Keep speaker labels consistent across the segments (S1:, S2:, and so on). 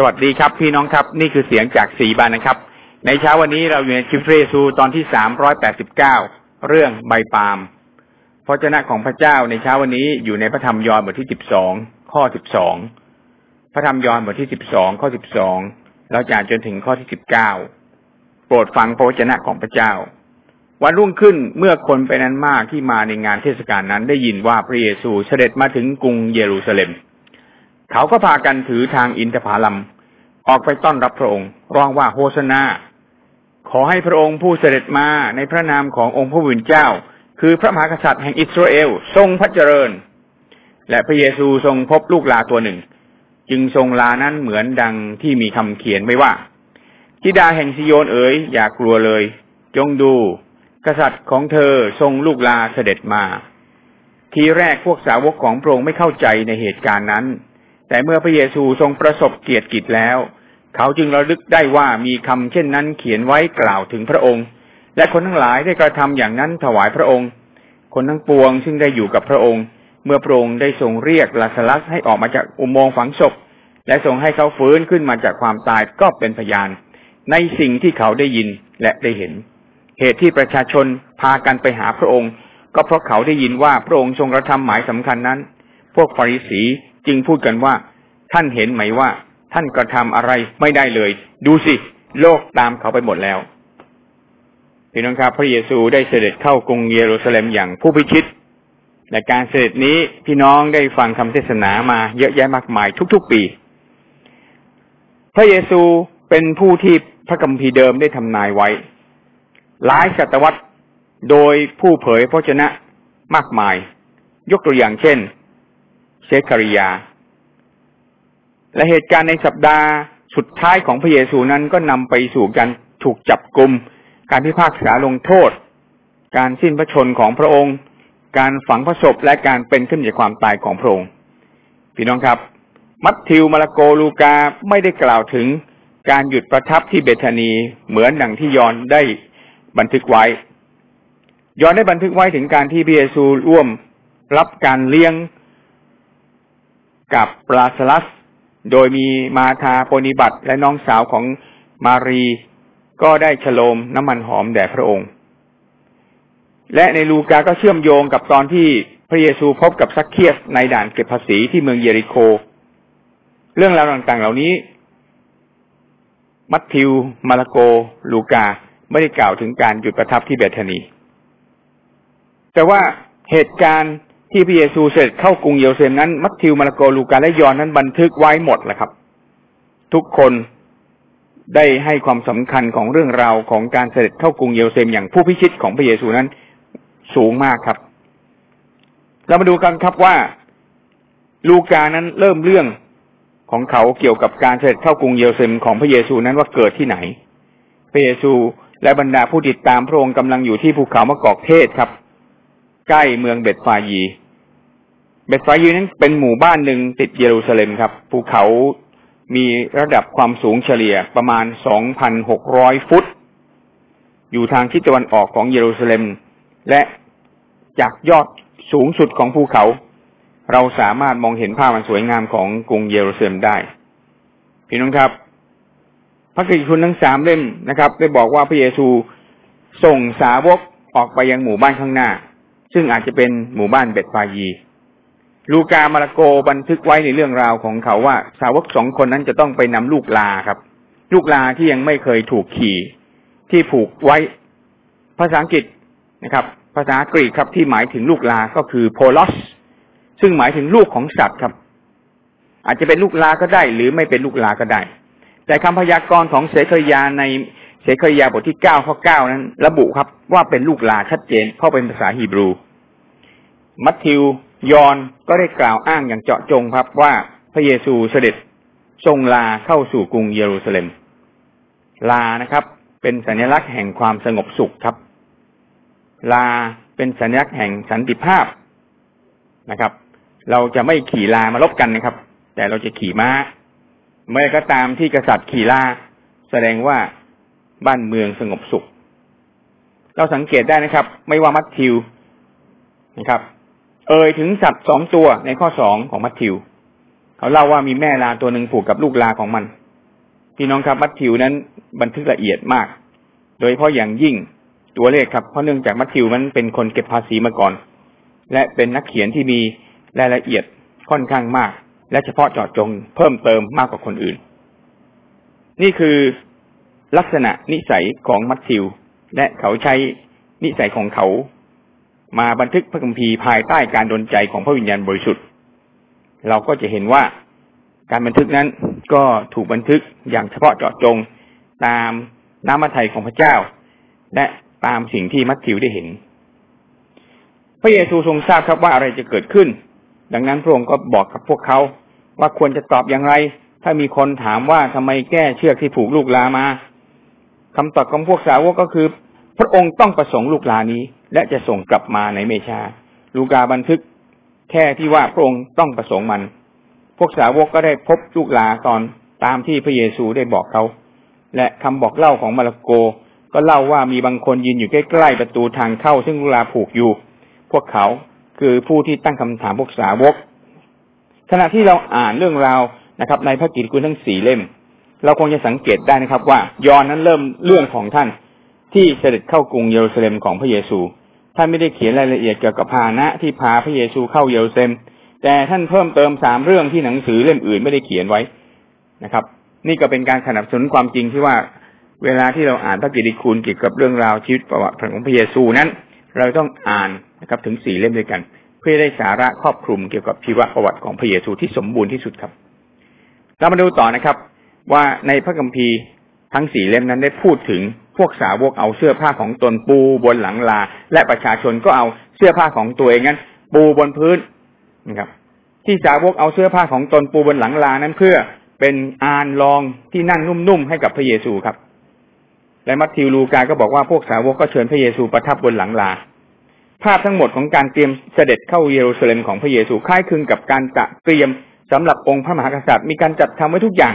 S1: สวัสดีครับพี่น้องครับ นี่คือเสียงจากสีบานนะครับ ในเช้าวันนี้เราอยู่ในชิฟเรซูตอนที่สามร้อยแปดสิบเก้าเรื่องใบปาล์มพระเจ้าของพระเจ้าในเช้าวันนี้อยู่ในพระธรรมยอห์นบทที่สิบสองข้อสิบสองพระธรรมยอห์นบทที่สิบสองข้อสิบสองเราจะอ่านจนถึงข้อที่สิบเก้าโปรดฟังพระวจนะของพระเจ้า วันรุ่งขึ้นเมื่อคนไปนั้นมากที่มาในงานเทศกาลนั้นได้ยินว่าพระเยซูเสด็จมาถึงกรุงเยรูซาเล็ม เขาก็พากันถือทางอินทผลัมออกไปต้อนรับพระองค์ ร้องว่าโฮสนา ขอให้พระองค์ผู้เสด็จมาในพระนามขององค์พระวิญเจ้า คือพระมหากษัตริย์แห่งอิสราเอลทรงพระเจริญ และพระเยซูทรงพบลูกลาตัวหนึ่ง จึงทรงลานั้นเหมือนดังที่มีคำเขียนไว้ว่าทิดาแห่งซิโยนเอ๋ยอย่ากลัวเลย จงดู กษัตริย์ของเธอทรงลูกลาเสด็จมา ทีแรกพวกสาวกของพระองค์ไม่เข้าใจในเหตุการณ์นั้น แต่เมื่อพระเยซูทรงประสบเกียรติกิจแล้ว เขาจึงระลึกได้ว่ามีคำเช่นนั้นเขียนไว้กล่าวถึงพระองค์ และคนทั้งหลายได้กระทำอย่างนั้นถวายพระองค์ คนทั้งปวงซึ่งได้อยู่กับพระองค์ เมื่อพระองค์ได้ทรงเรียกลาสลัสให้ออกมาจากอุโมงค์ฝังศพ และทรงให้เขาฟื้นขึ้นมาจากความตายก็เป็นพยาน ในสิ่งที่เขาได้ยินและได้เห็น เหตุที่ประชาชนพากันไปหาพระองค์ ก็เพราะเขาได้ยินว่าพระองค์ทรงกระทำหมายสำคัญนั้น พวกฟาริสี จึงพูดกันว่า ท่านเห็นไหมว่า ท่านกระทำอะไรไม่ได้เลย ดูสิ โลกตามเขาไปหมดแล้วพี่น้องครับ พระเยซูได้เสด็จเข้ากรุงเยรูซาเล็มอย่างผู้พิชิตและการเสด็จนี้พี่น้องได้ฟังคำเทศนามาเยอะแยะมากมายทุกๆปี พระเยซูเป็นผู้ที่พระกัมภีเดิมได้ทำนายไว้ หลายศตวรรษโดยผู้เผยพระชนะมากมาย ยกตัวอย่างเช่น เชคาริยา และเหตุการณ์ในสัปดาห์สุดท้ายของพระเยซูนั้นก็นำไปสู่การถูกจับกลุมการพิพากษาลงโทษ การสิ้นพระชนของพระองค์ การฝังพระศพและการเป็นขึ้นจากความตายของพระองค์ พี่น้องครับ มัทธิวมาระโกลูกาไม่ได้กล่าวถึงการหยุดประทับที่เบธานีเหมือนดังที่ยอนได้บันทึกไว้ ยอนได้บันทึกไว้ถึงการที่พระเยซูร่วมรับการเลี้ยง กับปลาสลัส โดยมีมาธาโปนิบัติและน้องสาวของมารีก็ได้ฉโลมน้ำมันหอมแด่พระองค์ และในลูกาก็เชื่อมโยงกับตอนที่พระเยซูพบกับซักเคียสในด่านเก็บภาษีที่เมืองเยริโค เรื่องราวต่างๆ เหล่านี้ มัทธิว มาระโก ลูกาไม่ได้กล่าวถึงการหยุดประทับที่เบธานี แต่ว่าเหตุการณ์ ที่พระเยซูเสด็จเข้ากรุงเยรูซาเล็มนั้น มัทธิวมาระโกลูกาและยอห์นนั้นบันทึกไว้หมดแหละครับ ทุกคนได้ให้ความสำคัญของเรื่องราวของการเสด็จเข้ากรุงเยรูซาเล็มอย่างผู้พิชิตของพระเยซูนั้นสูงมากครับ เรามาดูกันครับว่าลูกานั้นเริ่มเรื่องของเขาเกี่ยวกับการเสด็จเข้ากรุงเยรูซาเล็มของพระเยซูนั้นว่าเกิดที่ไหน พระเยซูและบรรดาผู้ติดตามพระองค์กำลังอยู่ที่ภูเขามะกอกเทศครับ ใกล้เมืองเบตฟายี เบตฟายีนั้นเป็นหมู่บ้านหนึ่งติดเยรูซาเล็มครับ ภูเขามีระดับความสูงเฉลี่ยประมาณ 2,600 ฟุต อยู่ทางทิศตะวันออกของเยรูซาเล็ม และจากยอดสูงสุดของภูเขา เราสามารถมองเห็นภาพมันสวยงามของกรุงเยรูซาเล็มได้ พี่น้องครับพระกิตติคุณทั้งสามเล่มนะครับ ได้บอกว่าพระเยซูส่งสาวกออกไปยังหมู่บ้านข้างหน้า ซึ่งอาจจะเป็นหมู่บ้านเบตฟายี ลูกามาระโกบันทึกไว้ในเรื่องราวของเขาว่า สาวกสองคนนั้นจะต้องไปนำลูกลาครับ ลูกลาที่ยังไม่เคยถูกขี่ ที่ผูกไว้ ภาษาอังกฤษนะครับ ภาษากรีกครับที่หมายถึงลูกลาก็คือโพลอสซึ่งหมายถึงลูกของสัตว์ครับ อาจจะเป็นลูกลาก็ได้ หรือไม่เป็นลูกลาก็ได้ แต่คำพยากรณ์ของเสกยาใน เสกยาบทที่เก้าข้อเก้านั้น ระบุครับว่าเป็นลูกลาชัดเจน เพราะเป็นภาษาฮีบรู มัทธิวยอนก็ได้กล่าวอ้างอย่างเจาะจงครับว่าพระเยซูเสด็จทรงลาเข้าสู่กรุงเยรูซาเล็ม ลานะครับ เป็นสัญลักษณ์แห่งความสงบสุขครับ ลาเป็นสัญลักษณ์แห่งสันติภาพนะครับ เราจะไม่ขี่ลามาลบกันนะครับ แต่เราจะขี่ม้า เมื่อก็ตามที่กษัตริย์ขี่ลาแสดงว่า บ้านเมืองสงบสุข เราสังเกตได้นะครับ ไม่ว่ามัทธิวนะครับ เอ่ยถึงสัตว์สองตัวในข้อสองของมัทธิว เขาเล่าว่ามีแม่ลาตัวหนึ่งผูกกับลูกลาของมัน พี่น้องครับมัทธิวนั้นบันทึกละเอียดมาก โดยเฉพาะอย่างยิ่งตัวเลขครับเพราะเนื่องจากมัทธิวมันเป็นคนเก็บภาษีมาก่อน และเป็นนักเขียนที่มีรายละเอียดค่อนข้างมาก และเฉพาะเจาะจงเพิ่มเติมมากกว่าคนอื่น นี่คือ ลักษณะนิสัยของมัทธิว และเขาใช้นิสัยของเขา มาบันทึกพระคัมภีร์ภายใต้การดลใจของพระวิญญาณบริสุทธิ์ เราก็จะเห็นว่าการบันทึกนั้นก็ถูกบันทึกอย่างเฉพาะเจาะจงตามน้ำมัทไทยของพระเจ้า และตามสิ่งที่มัทธิวได้เห็น พระเยซูทรงทราบครับว่าอะไรจะเกิดขึ้น ดังนั้นพระองค์ก็บอกกับพวกเขาว่าควรจะตอบอย่างไร ถ้ามีคนถามว่าทำไมแก้เชือกที่ผูกลูกลามา คำตอบของพวกสาวกก็คือ พระองค์ต้องประสงค์ลูกหลานี้ และจะส่งกลับมาในเมชา ลูกาบันทึกแค่ที่ว่าพระองค์ต้องประสงค์มัน พวกสาวกก็ได้พบลูกหลาตอนตามที่พระเยซูได้บอกเขา และคำบอกเล่าของมาระโก ก็เล่าว่ามีบางคนยืนอยู่ใกล้ๆประตูทางเข้า ซึ่งลูกลาผูกอยู่ พวกเขาคือผู้ที่ตั้งคำถามพวกสาวก ขณะที่เราอ่านเรื่องราวนะครับ ในพระกิตติคุณทั้งสี่เล่ม เราคงจะสังเกตได้นะครับ ว่ายอนนั้นเริ่มเรื่องของท่าน ที่เสด็จเข้ากรุงเยรูซาเล็มของพระเยซู ท่านไม่ได้เขียนรายละเอียดเกี่ยวกับพาหนะที่พาพระเยซูเข้าเยรูซาเล็ม แต่ท่านเพิ่มเติมสามเรื่องที่หนังสือเล่มอื่นไม่ได้เขียนไว้นะครับ นี่ก็เป็นการสนับสนุนความจริงที่ว่าเวลาที่เราอ่านพระกิตติคุณเกี่ยวกับเรื่องราวชีวิตประวัติของพระเยซูนั้น เราต้องอ่านนะครับถึงสี่เล่มด้วยกัน เพื่อได้สาระครอบคลุมเกี่ยวกับชีวประวัติของพระเยซูที่สมบูรณ์ที่สุดครับ เรามาดูต่อนะครับ ว่าในพระคัมภีร์ทั้งสี่เล่มนั้นได้พูดถึงพวกสาวกเอาเสื้อผ้าของตนปูบนหลังลา และประชาชนก็เอาเสื้อผ้าของตัวเองนั้น ปูบนพื้นนะครับ ที่สาวกเอาเสื้อผ้าของตนปูบนหลังลานั้นเพื่อเป็นอานรองที่นั่งนุ่มๆให้กับพระเยซูครับ และมัทธิวลูกาก็บอกว่าพวกสาวกก็เชิญพระเยซูประทับบนหลังลา ภาพทั้งหมดของการเตรียมเสด็จเข้าเยรูซาเล็มของพระเยซูคล้ายคลึงกับการจะเตรียมสำหรับองค์พระมหากษัตริย์มีการจัดทำไว้ทุกอย่าง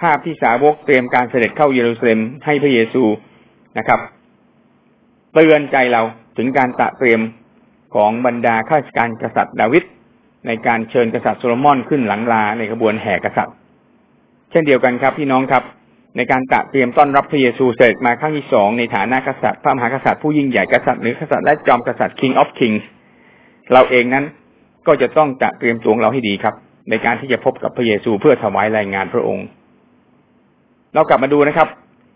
S1: ภาพที่สาวกเตรียมการเสด็จเข้าเยรูซาเล็มให้พระเยซูนะครับ เตือนใจเราถึงการตะเตรียมของบรรดาข้าราชการกษัตริย์ดาวิดในการเชิญกษัตริย์โซโลมอนขึ้นหลังลาในขบวนแห่กษัตริย์ เช่นเดียวกันครับพี่น้องครับ ในการตะเตรียมต้อนรับพระเยซูเสด็จมาครั้งที่สองในฐานะกษัตริย์พระมหากษัตริย์ผู้ยิ่งใหญ่กษัตริย์หรือกษัตริย์และจอมกษัตริย์ King of Kings เราเองนั้นก็จะต้องจะเตรียมตัวเราให้ดีครับ ในการที่จะพบกับพระเยซูเพื่อถวายรายงานพระองค์ เรากลับมาดูนะครับ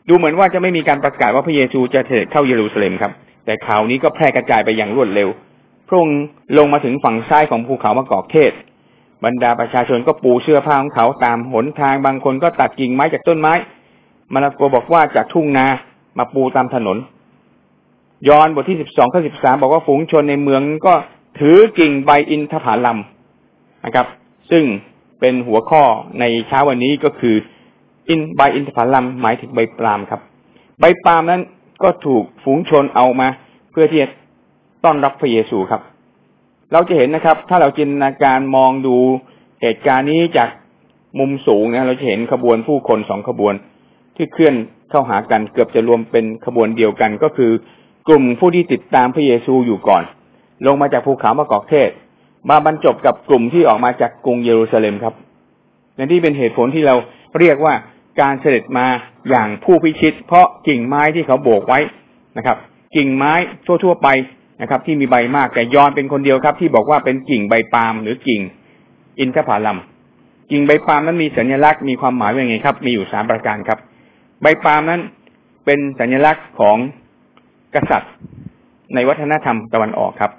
S1: ดูเหมือนว่าจะไม่มีการประกาศว่าพระเยซูจะเสด็จเข้าเยรูซาเล็มครับ แต่ข่าวนี้ก็แพร่กระจายไปอย่างรวดเร็ว พระองค์ลงมาถึงฝั่งซ้ายของภูเขามะกอกเทศ บรรดาประชาชนก็ปูเสื้อผ้าของเขาตามหนทาง บางคนก็ตัดกิ่งไม้จากต้นไม้มานาโกบอกว่าจากทุ่งนามาปูตามถนน ยอนบทที่สิบสองข้อสิบสามบอกว่าฝูงชนในเมืองก็ถือกิ่งใบอินทผลัมนะครับ ซึ่งเป็นหัวข้อในเช้าวันนี้ก็คือ อินใบอินทผลัมหมายถึงใบปาล์มครับ ใบปาล์มนั้นก็ถูกฝูงชนเอามา เพื่อที่จะต้อนรับพระเยซูครับ เราจะเห็นนะครับ ถ้าเราจินตนาการมองดูเหตุการณ์นี้จากมุมสูงนะเราจะเห็นขบวนผู้คนสองขบวน ที่เคลื่อนเข้าหากันเกือบจะรวมเป็นขบวนเดียวกันก็คือกลุ่มผู้ที่ติดตามพระเยซูอยู่ก่อน ลงมาจากภูเขามะกอกเทศ มาบรรจบกับกลุ่มที่ออกมาจากกรุงเยรูซาเล็มครับและที่เป็นเหตุผลที่เรา เรียกว่าการเสด็จมาอย่างผู้พิชิต เพราะกิ่งไม้ที่เขาโบกไว้นะครับ กิ่งไม้ทั่วๆไปนะครับ ที่มีใบมากแต่ยอนเป็นคนเดียวครับ ที่บอกว่าเป็นกิ่งใบปาล์มหรือกิ่ง อินทผลัมกิ่งใบปาล์มนั้นมีสัญลักษณ์มีความหมายว่าไงครับ มีอยู่สามประการครับ ใบปาล์มนั้นเป็นสัญลักษณ์ของกษัตริย์ในวัฒนธรรมตะวันออกครับ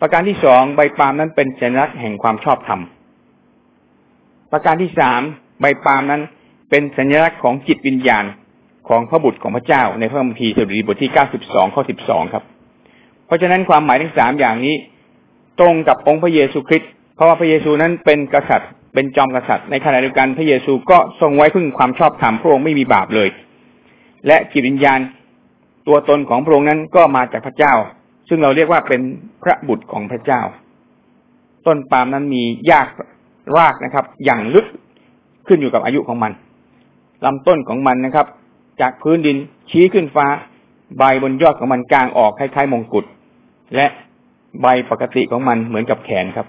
S1: ประการที่สองใบปาล์มนั้นเป็นสัญลักษณ์แห่งความชอบธรรมประการที่สาม ใบปาล์มนั้น เป็นสัญลักษณ์ของจิตวิญญาณของพระบุตรของพระเจ้า ในพระคัมภีร์สดุดีบทที่เก้าสิบสองข้อสิบสองครับ เพราะฉะนั้นความหมายทั้งสามอย่างนี้ ตรงกับองค์พระเยซูคริสต์เพราะว่าพระเยซูนั้นเป็นกษัตริย์ เป็นจอมกษัตริย์ในขณะเดียวกันพระเยซูก็ทรงไว้พึ่งความชอบธรรมพระองค์ไม่มีบาปเลย และจิตวิญญาณตัวตนของพระองค์นั้นก็มาจากพระเจ้า ซึ่งเราเรียกว่าเป็นพระบุตรของพระเจ้า ต้นปาล์มนั้นมียากรากนะครับ อย่างลึก ขึ้นอยู่กับอายุของมันลำต้นของมันนะครับ จากพื้นดินชี้ขึ้นฟ้า ใบบนยอดของมันกลางออกคล้ายๆมงกุฎและใบปกติของมันเหมือนกับแขนครับ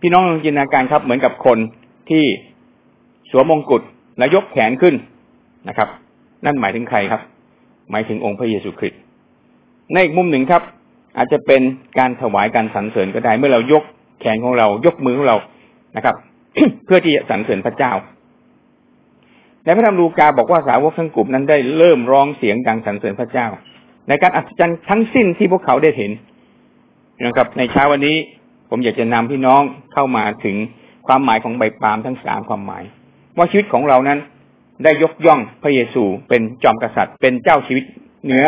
S1: พี่น้องลองจินตนาการครับ เหมือนกับคนที่สวมมงกุฎแล้วยกแขนขึ้นนะครับ นั่นหมายถึงใครครับ หมายถึงองค์พระเยซูคริสต์ในอีกมุมหนึ่งครับ อาจจะเป็นการถวายการสรรเสริญก็ได้ เมื่อเรายกแขนของเรายกมือของเรานะครับ เพื่อที่จะสรรเสริญพระเจ้าในพระธรรมลูกาบอกว่าสาวกทั้งกลุ่มนั้นได้เริ่มร้องเสียงดังสรรเสริญพระเจ้า ในการอัศจรรย์ทั้งสิ้นที่พวกเขาได้เห็นนะครับ ในเช้าวันนี้ผมอยากจะนำพี่น้องเข้ามาถึงความหมายของใบปาล์มทั้งสามความหมาย ว่าชีวิตของเรานั้นได้ยกย่องพระเยซูเป็นจอมกษัตริย์ เป็นเจ้าชีวิตเหนือ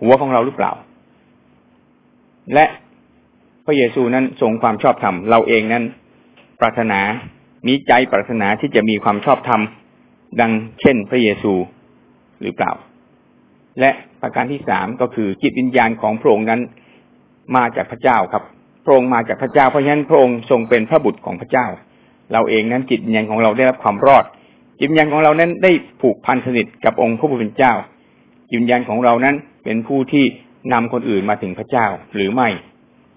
S1: หัวของเราหรือเปล่า และพระเยซูนั้นทรงความชอบธรรมเราเองนั้น ปรารถนา มีใจปรารถนาที่จะมีความชอบธรรม ดังเช่นพระเยซูหรือเปล่า และประการที่สามก็คือจิตวิญญาณของพระองค์นั้นมาจากพระเจ้าครับ พระองค์มาจากพระเจ้า เพราะฉะนั้นพระองค์ทรงเป็นพระบุตรของพระเจ้า เราเองนั้นจิตวิญญาณของเราได้รับความรอด จิตวิญญาณของเรานั้นได้ผูกพันสนิทกับองค์พระผู้เป็นเจ้า จิตวิญญาณของเรานั้นเป็นผู้ที่นำคนอื่นมาถึงพระเจ้าหรือไม่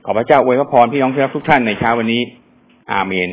S1: ขอพระเจ้าอวยพระพรพี่น้องที่รักทุกท่านในเช้าวันนี้ อาเมน